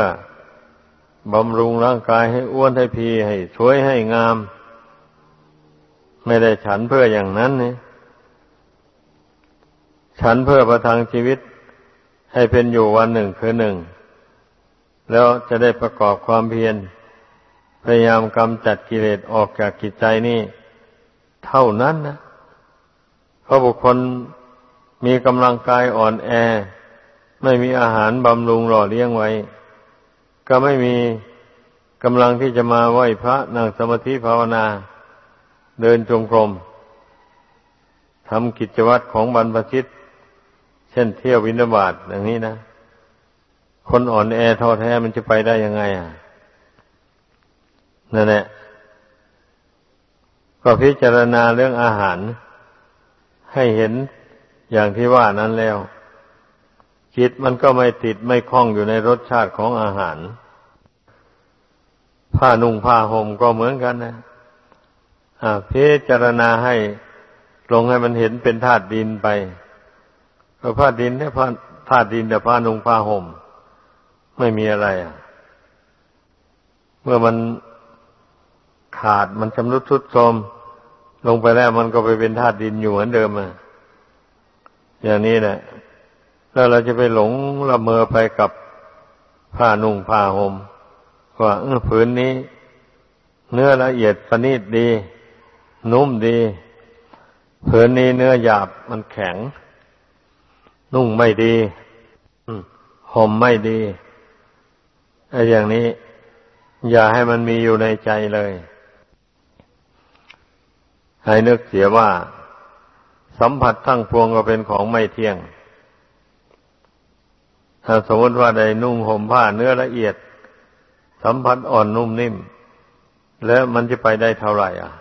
บำรุงร่างกายให้อ้วนให้พีให้สวยให้งาม ไม่ได้ฉันเพื่ออย่างนั้นนี่ ฉันเพื่อประทังชีวิตให้เป็นอยู่วันหนึ่งคือหนึ่ง แล้วจะได้ประกอบความเพียรพยายามกำจัดกิเลสออกจากกิจใจนี่เท่านั้นนะเพราะบุคคลมีกำลังกายอ่อนแอ ไม่มีอาหารบำรุงหล่อเลี้ยงไว้ ก็ไม่มีกำลังที่จะมาไหว้พระนั่งสมาธิภาวนา เดินจงกรมทำกิจวัตรของบรรพชิต ช่นเที่ยววินาบาตอย่างนี้นะ คนอ่อนแอท้อแท้มันจะไปได้ยังไงอะนั่นแหละก็พิจารณาเรื่องอาหาร ให้เห็นอย่างที่ว่านั้นแล้ว จิตมันก็ไม่ติดไม่คล้องอยู่ในรสชาติของอาหาร ผ้านุ่งผ้าห่มก็เหมือนกันนะพิจารณาให้ลงให้มันเห็นเป็นธาตุดินไป พราะผ้าดินเนี่ยผ้าธาตุดินแต่ผ้านุ่งผ้าห่ม ไม่มีอะไรอะ เมื่อมันขาดมันชำรุดทรุดโทรมลงไปแล้วมันก็ไปเป็นธาตุดินอยู่เหมือนเดิมอะอย่างนี้แหละแล้วเราจะไปหลงละเมอไปกับผ้านุ่งผ้าหม่มว่าเออผืนนี้ เนื้อละเอียดประณีตดี นุ่มดีผืนนี้เนื้อหยาบมันแข็ง นุ่งไม่ดีห่มไม่ดีไอ้อย่างนี้ อย่าให้มันมีอยู่ในใจเลย ให้นึกเสียว่า สัมผัสทั้งพวงก็เป็นของไม่เที่ยง ถ้าสมมติว่าได้นุ่งห่มผ้าเนื้อละเอียด สัมผัสอ่อนนุ่มนิ่ม แล้วมันจะไปได้เท่าไหร่อะ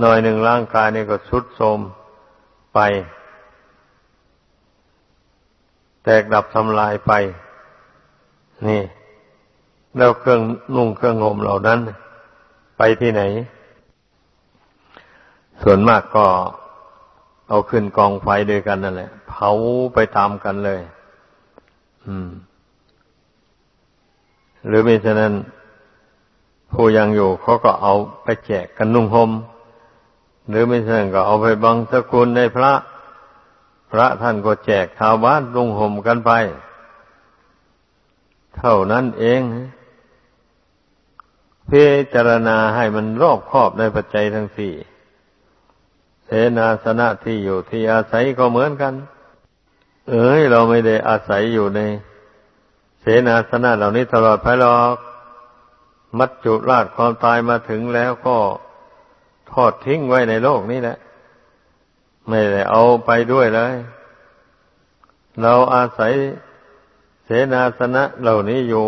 หน่อยหนึ่งร่างกายนี่ก็ชุดโทมไป แตกดับทำลายไป นี่ แล้วเครื่องนุ่งเครื่องงมเหล่านั้น ไปที่ไหน ส่วนมากก็เอาขึ้นกองไฟด้วยกันนั่นแหละ เผาไปตามกันเลย อืม หรือไม่ฉะนั้นผู้ยังอยู่เขาก็เอาไปแจกกันนุ่งหม่มหรือไม่ใช่ก็เอาไปบังสกุลในพระ พระท่านก็แจกชาวบ้านนุ่งห่มกันไป เท่านั้นเองพิจารณาให้มันรอบครอบในปัจจัยทั้งสี่เสนาสนะที่อยู่ที่อาศัยก็เหมือนกัน เอ้ย เราไม่ได้อาศัยอยู่ใน เสนาสนะเหล่านี้ตลอดไปหรอกมัจจุราชความตายมาถึงแล้วก็ทอดทิ้งไว้ในโลกนี้แหละ ไม่ได้เอาไปด้วยเลย เราอาศัยเสนาสนะเหล่านี้อยู่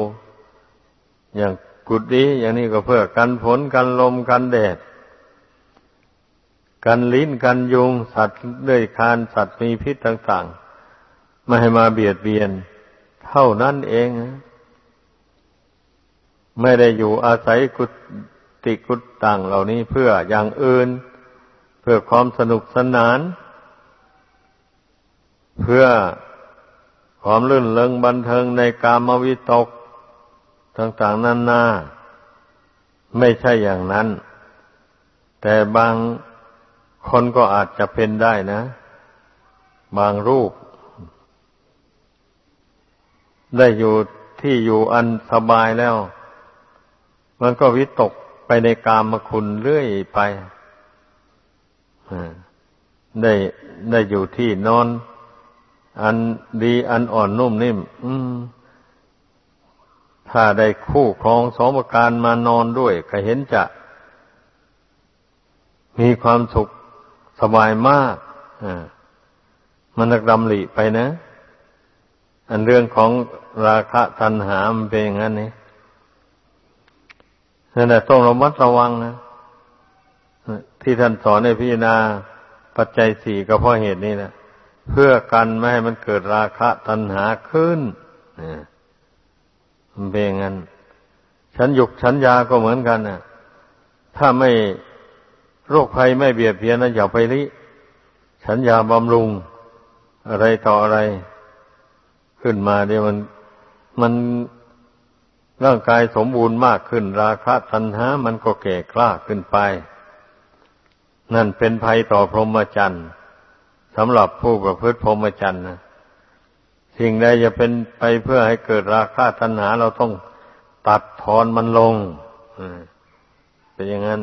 อย่างกุฏิอย่างนี้ก็เพื่อกันฝนกันลมกันแดด กันลิ้นกันยุง สัตว์เลื้อยคานสัตว์มีพิษต่างๆไม่ให้มาเบียดเบียน เท่านั้นเอง ไม่ได้อยู่อาศัยกุฏิกุฏต่างเหล่านี้เพื่ออย่างอื่น เพื่อความสนุกสนาน เพื่อความลื่นเลิงบันเทิงในกามวิตก ต่างๆนานา ไม่ใช่อย่างนั้น แต่บางคนก็อาจจะเป็นได้นะ บางรูป ได้อยู่ที่อยู่อันสบายแล้ว มันก็วิตกไปในกามคุณเรื่อยไป ได้ได้อยู่ที่นอน อันดีอันอ่อนนุ่มนิ่มถ้าได้คู่ครองสมการมานอนด้วยก็เห็นจะ มีความสุขสบายมากมันนักดำหลีไปนะ อันเรื่องของราคะตัณหามเป็นอย่างนั้นนี่นั่นแหละต้องระมัดระวังนะ ที่ท่านสอนในพิจารณาปัจจัยสี่ก็เพราะเหตุนี้นะเพื่อกันไม่ให้มันเกิดราคะตัณหาขึ้นมันเป็นงั้นฉันหยุกฉันยาก็เหมือนกันนะถ้าไม่โรคภัยไม่เบียดเบียนนะอย่าไปริฉันยาบำรุง อะไรต่ออะไร ขึ้นมาเดี๋ยวมันมันร่างกายสมบูรณ์มากขึ้น ราคะตัณหา มันก็แก่กล้าขึ้นไป นั่นเป็นภัยต่อพรหมจรรย์สำหรับผู้ประพฤติพรหมจรรย์นะสิ่งใดจะเป็นไปเพื่อให้เกิดราคะตัณหาเราต้องตัดทอนมันลงเป็นอย่างนั้น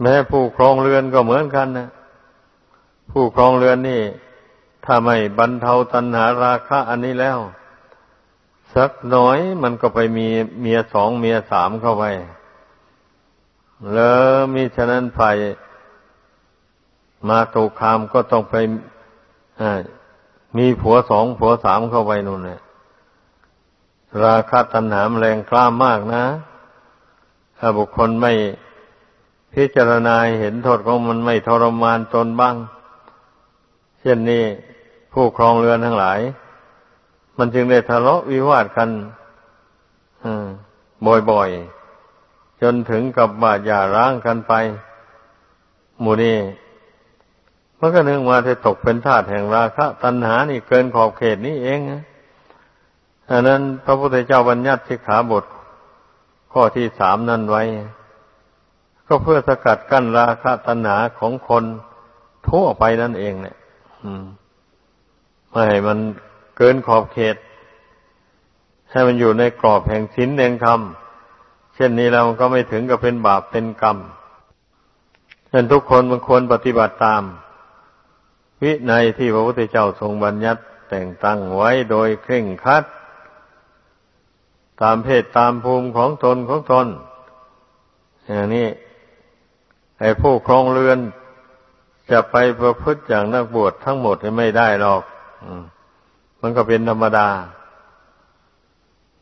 แม้ผู้ครองเรือนก็เหมือนกันนะผู้ครองเรือนนี่ ถ้าไม่บรรเทาตัณหาราคะอันนี้แล้ว สักน้อยมันก็ไปมีเมียสองเมียสามเข้าไป แล้วมีฉะนั้นฝ่าย มาตุคามก็ต้องไปมีผัวสองผัวสามเข้าไปนู่นเนี่ยราคาตัณหามแรงกล้ามากนะ ถ้าบุคคลไม่พิจารณาเห็นโทษของมันไม่ทรมานตนบ้าง เช่นนี้ผู้ครองเรือนทั้งหลาย มันจึงได้ทะเลาะวิวาทกันบ่อยๆ จนถึงกับบาดย่าร้างกันไป หมู่นี้ มันก็นึกว่าจะตกเป็นทาสแห่งราคะตัณหานี่เกินขอบเขตนี้เองอันนั้นพระพุทธเจ้าบัญญัติสิกขาบท ข้อที่สามนั่นไว้ ก็เพื่อสกัดกั้นราคะตัณหาของคนทั่วไปนั่นเองเนี่ยไม่ให้มันเกินขอบเขต ให้มันอยู่ในกรอบแห่งศีลแห่งธรรมเช่นนี้เราก็ไม่ถึงกับเป็นบาปเป็นกรรมฉะนั้นทุกคนมันควรปฏิบัติตาม วินัยที่พระพุทธเจ้าทรงบัญญัติแต่งตั้งไว้โดยเคร่งครัด ตามเพศตามภูมิของตนของตนอย่างนี้ไอ้ผู้ครองเรือน จะไปประพฤติอย่างนักบวชทั้งหมดไม่ได้หรอกมันก็เป็นธรรมดา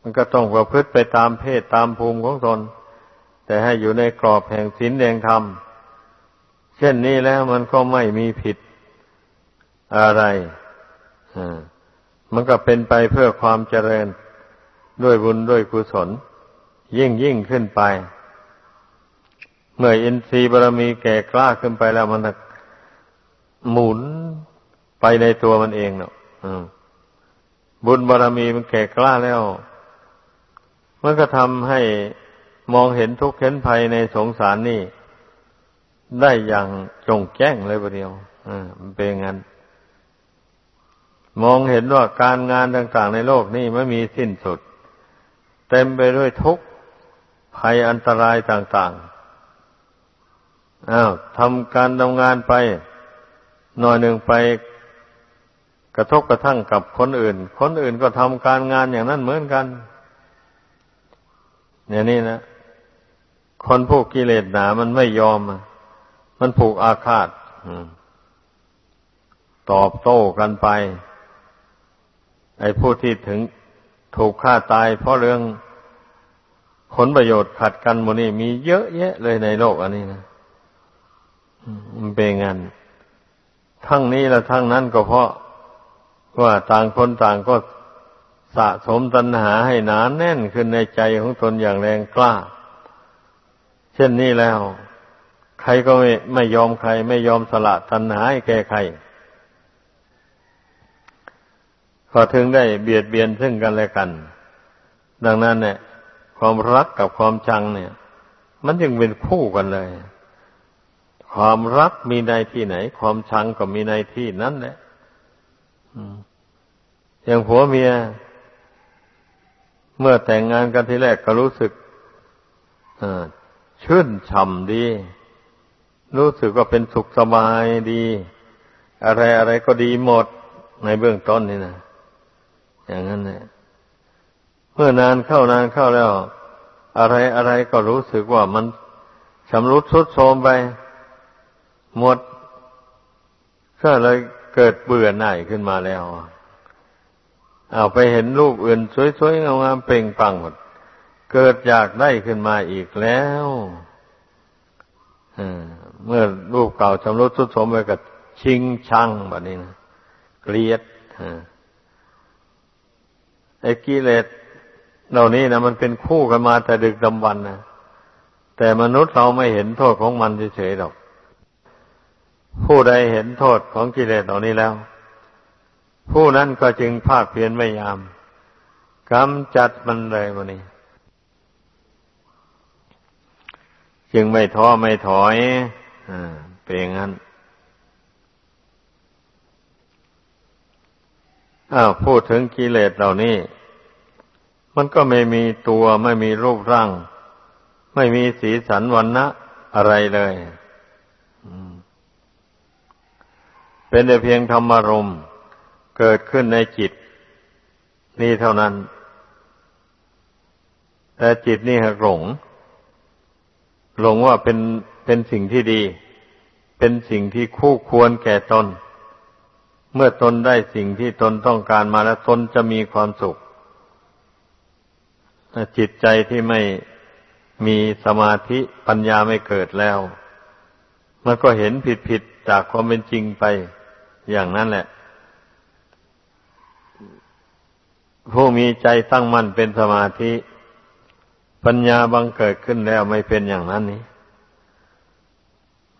มันก็ต้องประพฤติไปตามเพศตามภูมิของตน แต่ให้อยู่ในกรอบแห่งศีลแห่งธรรม เช่นนี้แล้วมันก็ไม่มีผิด อะไรมันก็เป็นไปเพื่อความเจริญด้วยบุญด้วยกุศล ยิ่งยิ่งขึ้นไป เมื่ออินทรีย์บารมีแก่กล้าขึ้นไปแล้วมันหมุนไปในตัวมันเองเนาะบุญบารมีมันแก่กล้าแล้ว มันก็ทำให้มองเห็นทุกข์เห็นภัยในสงสารนี่ ได้อย่างจงแจ้งเลยประเดียวอ่ามันเป็นงั้น มองเห็นว่าการงานต่าง ๆ ในโลกนี่ไม่มีสิ้นสุด เต็มไปด้วยทุกข์ภัยอันตรายต่าง ๆอ้าวทำการทำงานไป หน่อยหนึ่งไปกระทบกระทั่งกับคนอื่น คนอื่นก็ทำการงานอย่างนั้นเหมือนกันเนี่ยนี่นะ คนผูกกิเลสหนา มันไม่ยอม มันผูกอาฆาตตอบโต้กันไป ไอ้ผู้ที่ถึงถูกฆ่าตาย เพราะเรื่องผลประโยชน์ขัดกันโมนี่มีเยอะแยะเลยในโลกอันนี้นะมันเป็นงั้นทั้งนี้และทั้งนั้นก็เพราะว่าต่างคนต่างก็สะสมตัณหาให้หนานแน่นขึ้นในใจของตนอย่างแรงกล้า เช่นนี้แล้ว ใครก็ไม่ไม่ยอมใคร ไม่ยอมสละตัณหาให้แก่ใคร ก็ถึงได้เบียดเบียนซึ่งกันและกัน ดังนั้นเนี่ย ความรักกับความชังเนี่ย มันจึงเป็นคู่กันเลย ความรักมีในที่ไหน ความชังก็มีในที่นั้นแหละอย่างผัวเมีย เมื่อแต่งงานกันทีแรกก็รู้สึกชื่นช่ำดี รู้สึกว่าเป็นสุขสบายดี อะไรอะไรก็ดีหมดในเบื้องต้นนี่นะ อย่างนั้นเนี่ยเมื่อนานเข้านานเข้าแล้ว อะไรอะไรก็รู้สึกว่ามันชำรุดทรุดโทรมไป หมดก็เลยเกิดเบื่อหน่ายขึ้นมาแล้วเอาไปเห็นรูปอื่นสวยๆงามๆเปล่งปังหมด เกิดอยากได้ขึ้นมาอีกแล้วเมื่อรูปเก่าชำรุดทรุดโทรมไปกับชิงชังแบบนี้นะเกลียด ไอ้กิเลสเหล่านี้นะมันเป็นคู่กันมาแต่ดึกดำบรรนะแต่มนุษย์เราไม่เห็นโทษของมันเฉยๆหรอก ผู้ใดเห็นโทษของกิเลสเหล่านี้แล้ว ผู้นั้นก็จึงภาคเพียรไม่ยามกำจัดมันเลยวันนี้ จึงไม่ท้อไม่ถอยอเป็นอย่างนั้น อ้าวพูดถึงกิเลสเหล่านี้ มันก็ไม่มีตัวไม่มีรูปร่าง ไม่มีสีสันวันนะอะไรเลยเป็นแต่เพียงธรรมารมเกิดขึ้นในจิต นี่เท่านั้น แต่จิตนี่หกหลง หลงว่าเป็นเป็นสิ่งที่ดี เป็นสิ่งที่คู่ควรแก่ตน เมื่อตนได้สิ่งที่ตนต้องการมาแล้วตนจะมีความสุข จิตใจที่ไม่มีสมาธิปัญญาไม่เกิดแล้ว มันก็เห็นผิดผิดจากความเป็นจริงไปอย่างนั้นแหละ ผู้มีใจตั้งมั่นเป็นสมาธิ ปัญญาบังเกิดขึ้นแล้วไม่เป็นอย่างนั้นนี้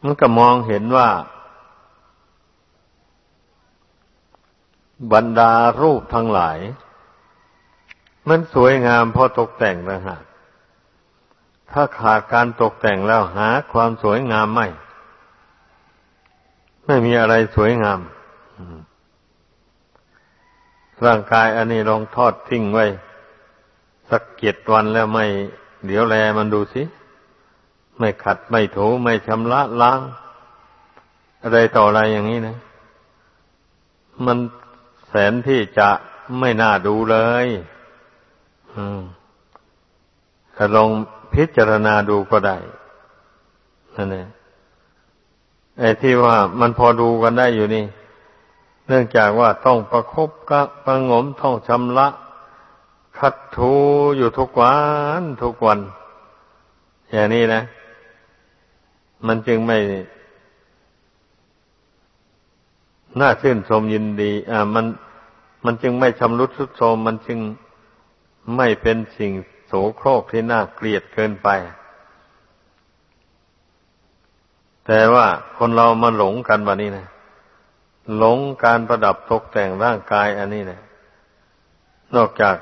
มันก็มองเห็นว่า บรรดารูปทั้งหลาย มันสวยงามเพราะตกแต่งนะฮะถ้าขาดการตกแต่งแล้วหาความสวยงามไม่ ไม่มีอะไรสวยงาม ร่างกายอันนี้ลองทอดทิ้งไว้ สักเกียรวันแล้วไม่ เดี๋ยวแลมันดูสิ ไม่ขัดไม่ถูไม่ชำระล้าง อะไรต่ออะไรอย่างนี้นะ มัน แสนที่จะไม่น่าดูเลยถ้าลองพิจารณาดูก็ได้นั่นเองไอ้ที่ว่ามันพอดูกันได้อยู่นี่ เนื่องจากว่าต้องประครบกะประงมต้องชำระคัดทูอยู่ทุกวันทุกวัน อย่างนี้นะ มันจึงไม่ น่าชื่นชมยินดี อ่า มันมันจึงไม่ชำรุดทรุดโทรมมันจึงไม่เป็นสิ่งโสโครกที่น่าเกลียดเกินไป แต่ว่าคนเรามาหลงกันแบบนี้นะหลงการประดับตกแต่งร่างกายอันนี้นะนอกจาก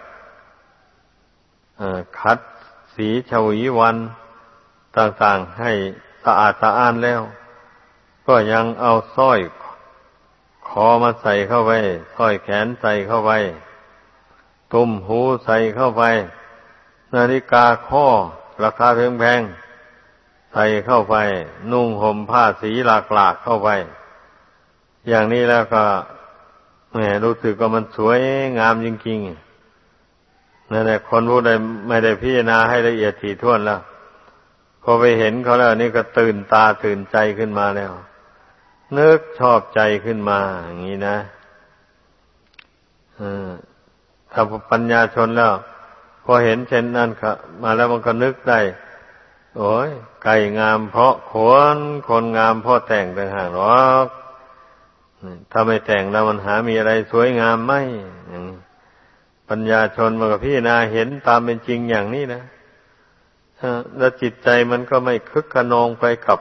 คัดสีชวีวันต่างๆให้สะอาดสะอ้านแล้ว ก็ยังเอาสร้อย คอมาใส่เข้าไปสร้อยแขนใส่เข้าไป ตุ้มหูใส่เข้าไป นาฬิกาข้อ ราคาแพงๆใส่เข้าไป นุ่งห่มผ้าสีหลากหลากเข้าไป อย่างนี้แล้วก็แหมรู้สึกว่ามันสวยงามจริงๆนั่นแหละคนผู้ใดไม่ได้พิจารณาให้ละเอียดถี่ถ้วนแล้วพอไปเห็นเขาแล้วนี่ก็ตื่นตาตื่นใจขึ้นมาแล้ว นึกชอบใจขึ้นมา อย่างนี้นะถ้าปัญญาชนแล้ว พอเห็นเช่นนั้นมาแล้วมันก็นึกได้ โอ้ยไก่งามเพราะขนคนงามเพราะแต่งต่างหากหรอกถ้าไม่แต่งแล้วมันหามีอะไรสวยงามไหมปัญญาชนมันก็พี่นาเห็นตามเป็นจริงอย่างนี้นะแล้วจิตใจมันก็ไม่คึกขนองไปกับ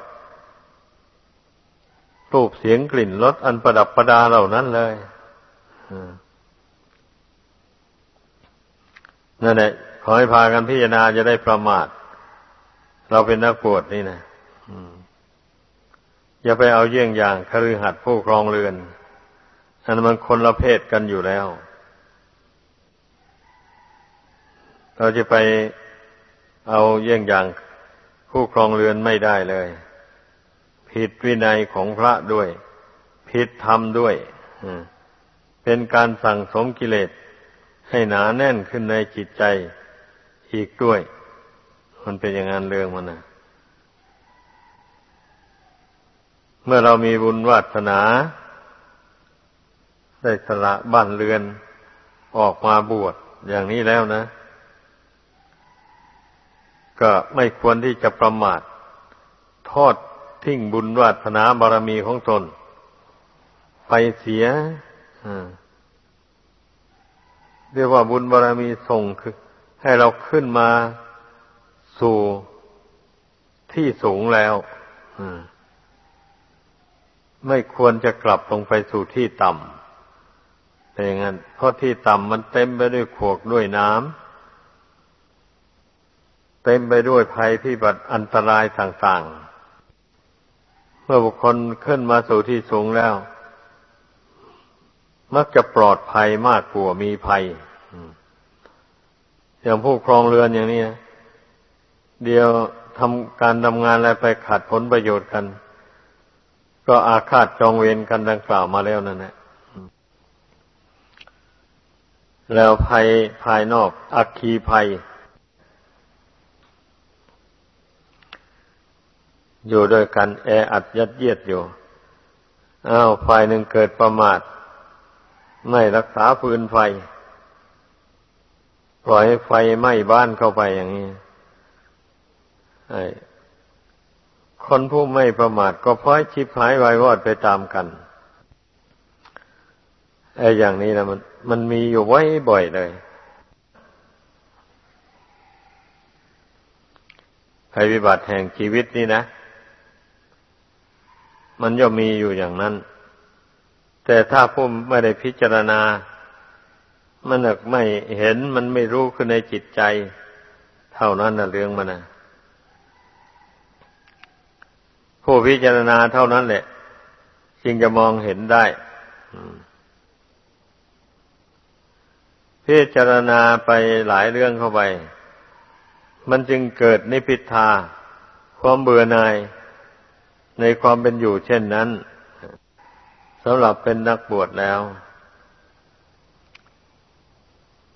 รูปเสียงกลิ่นรสอันประดับประดาเหล่านั้นเลยนั่นแหละขอให้พากันพิจารณาจะได้ประมาท เราเป็นนักบวชนี่นะอย่าไปเอาเยี่ยงอย่างคฤหัสถ์ผู้ครองเรือน อันมันคนละเพศกันอยู่แล้ว เราจะไปเอาเยี่ยงอย่างผู้ครองเรือนไม่ได้เลย ผิดวินัยของพระด้วย ผิดธรรมด้วยเป็นการสั่งสมกิเลสให้หนาแน่นขึ้นในจิตใจอีกด้วย มันเป็นอย่างนั้นเรื่องมันนะเมื่อเรามีบุญวาสนา ได้สละบ้านเรือนออกมาบวชอย่างนี้แล้วนะ ก็ไม่ควรที่จะประมาททอด ทิ้งบุญวาสนาบารมีของตน ไปเสียเรียกว่าบุญบารมีส่งคือ ให้เราขึ้นมาสู่ที่สูงแล้วไม่ควรจะกลับลงไปสู่ที่ต่ำเป็นอย่างนั้นเพราะที่ต่ำมันเต็มไปด้วยขวกด้วยน้ำเต็มไปด้วยภัยที่บัดอันตรายต่าง ๆ มื่อบุคคลขึ้นมาสู่ที่สูงแล้ว มักจะปลอดภัยมากกว่ามีภัยอย่างผู้ครองเรือนอย่างนี้เดียวทำการทำงานอะไรไปขัดผลประโยชน์กัน ก็อาฆาตจองเวรกันดังกล่าวมาแล้วนั่นแหละแล้วภัยภายนอก อักคีภัย อยู่ด้วยกันแออัดยัดเยียดอยู่อ้าวฝ่ายหนึ่งเกิดประมาท ไม่รักษาฟืนไฟ ปล่อยให้ไฟไหม้บ้านเข้าไปอย่างนี้ไอ้คนผู้ไม่ประมาทก็พลอยชิบหายวายวอดไปตามกันไอ้อย่างนี้นะมัน มันมีอยู่ไว้บ่อยเลยภัยพิบัติแห่งชีวิตนี่นะ มันย่อมมีอยู่อย่างนั้น แต่ถ้าผู้ไม่ได้พิจารณา มันไม่เห็นมันไม่รู้ขึ้นในจิตใจ เท่านั้นนะเรื่องมันนะผู้พิจารณาเท่านั้นแหละจึงจะมองเห็นได้พิจารณาไปหลายเรื่องเข้าไป มันจึงเกิดนิพิทาความเบื่อหน่าย ในความเป็นอยู่เช่นนั้นสำหรับเป็นนักบวชแล้ว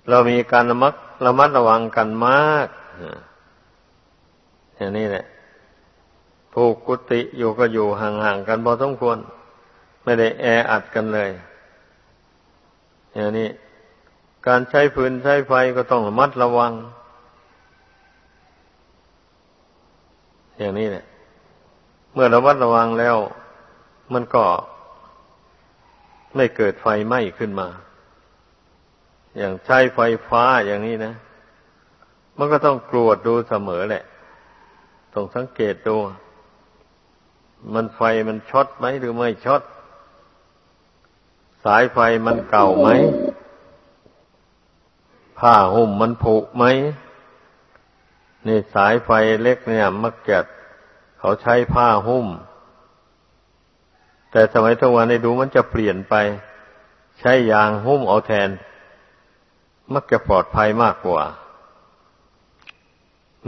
เรามีการระมัดระมัดระวังกันมากอย่างนี้แหละผูกกุฏิอยู่ก็อยู่ห่างๆกันพอสมควร ไม่ได้แออัดกันเลย อย่างนี้ การใช้ฟืนใช้ไฟก็ต้องระมัดระวัง อย่างนี้แหละ เมื่อระวัดระวังแล้ว มันก็ไม่เกิดไฟไหม้ขึ้นมา อย่างใช้ไฟฟ้าอย่างนี้นะ มันก็ต้องกรวดดูเสมอแหละ ต้องสังเกตดู มันไฟมันช็อตไหมหรือไม่ช็อต สายไฟมันเก่าไหม ผ้าห่มมันผุไหมนี่สายไฟเล็กเนี่ย มักจะ เขาใช้ผ้าหุ้ม แต่สมัยทุกวันนี้ดูมันจะเปลี่ยนไป ใช้ยางหุ้มเอาแทน มักจะปลอดภัยมากกว่า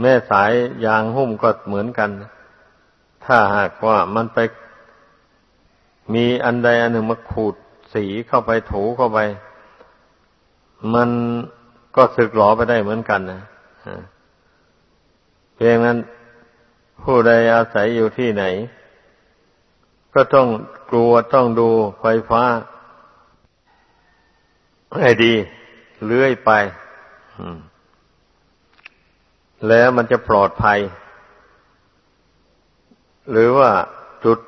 แม่สายยางหุ้มก็เหมือนกัน ถ้าหากว่ามันไปมีอันใดอันหนึ่งมาขูดสีเข้าไปถูเข้าไป มันก็สึกหลอไปได้เหมือนกันนะเพียงนั้น ผู้ใดอาศัยอยู่ที่ไหน ก็ต้องกลัวต้องดูไฟฟ้าให้ดี เลื่อยไปแล้วมันจะปลอดภัย หรือว่าจุด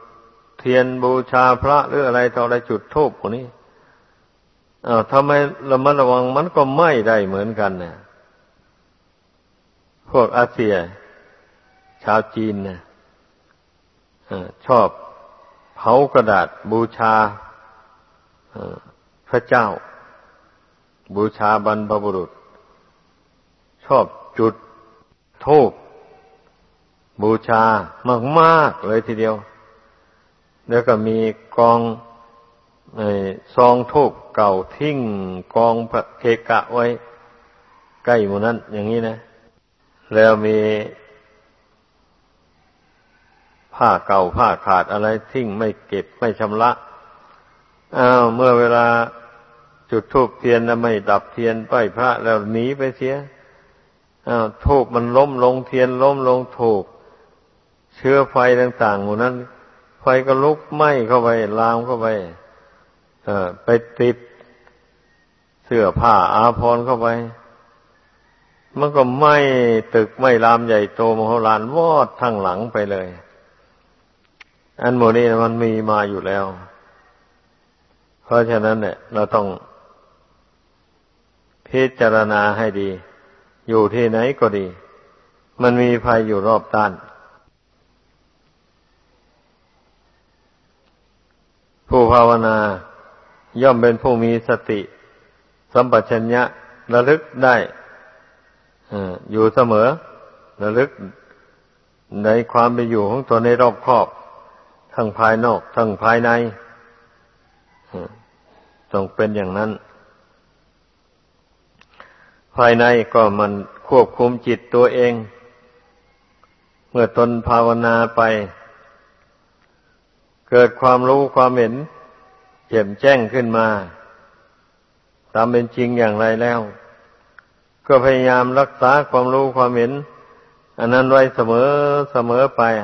เทียนบูชาพระหรืออะไรต่ออะไรจุดทูบพวกนี้อ้าวทำไมระมัดระวังมันก็ไหม้ได้เหมือนกันเนี่ยพวกอาเซีย ชาวจีนนี่ยชอบเผากระดาษบูชาพระเจ้า บูชาบรรพบุรุษ ชอบจุดทูบบูชามากๆเลยทีเดียว แล้วก็มีกองซองทูบเก่าทิ้งกองพระเคกะไว้ ใกล้หมู่นั้นอย่างนี้นะ แล้วมี ผ้าเก่าผ้าขาดอะไรทิ้งไม่เก็บไม่ชำระอ้าวเมื่อเวลาจุดธูปเทียนแล้วไม่ดับเทียนไปพระแล้วหนีไปเสียอ้าวธูปมันล้มลงเทียนล้มลงถูก เชื้อไฟต่างๆหมู่นั้น ไฟก็ลุกไหม้เข้าไปลามเข้าไปไปติดเสื้อผ้าอาภรณ์เข้าไป มันก็ไหม้ตึกไหม้ลามใหญ่โตมโหฬารวอดทั้งหลังไปเลย อันโมนี้มันมีมาอยู่แล้ว เพราะฉะนั้นเนี่ย เราต้องพิจารณาให้ดี อยู่ที่ไหนก็ดี มันมีภัยอยู่รอบด้าน ผู้ภาวนาย่อมเป็นผู้มีสติ สัมปชัญญะระลึกได้อยู่เสมอ ระลึกในความเป็นอยู่ของตัวในรอบครอบ ทั้งภายนอก ทั้งภายในต้องเป็นอย่างนั้น ภายในก็มันควบคุมจิตตัวเอง เมื่อตนภาวนาไป เกิดความรู้ความเห็นแจ่มแจ้งขึ้นมา ตามเป็นจริงอย่างไรแล้ว ก็พยายามรักษาความรู้ความเห็น อันนั้นไว้เสมอเสมอไปอ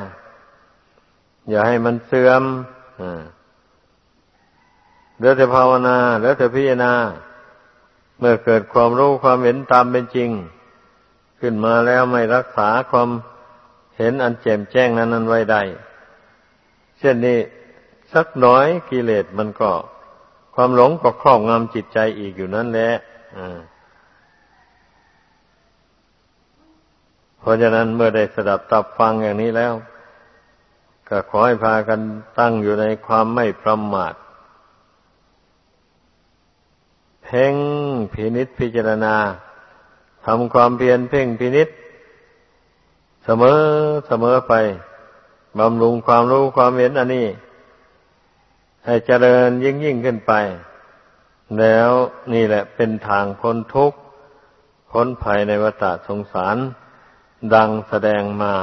อย่าให้มันเสื่อมเดี๋ยวจะภาวนาเดี๋ยวจะพิจารณา เมื่อเกิดความรู้ความเห็นตามเป็นจริง ขึ้นมาแล้วไม่รักษาความเห็นอันแจ่มแจ้งนั้นนั้นไว้ได้ เช่นนี้สักน้อยกิเลสมันก็ ความหลงก็ครอบงำจิตใจอีกอยู่นั่นแหละเพราะฉะนั้นเมื่อได้สดับตับฟังอย่างนี้แล้ว ก็ขอให้พากันตั้งอยู่ในความไม่ประมาท เพ่งพินิษพิจารณาทำความเพียรเพ่งพินิษเสมอเสมอไปบำรุงความรู้ความเห็นอันนี้ ให้เจริญยิ่งยิ่งขึ้นไป แล้วนี่แหละเป็นทางพ้นทุกข์พ้นภัยในวัฏสงสาร ดังแสดงมา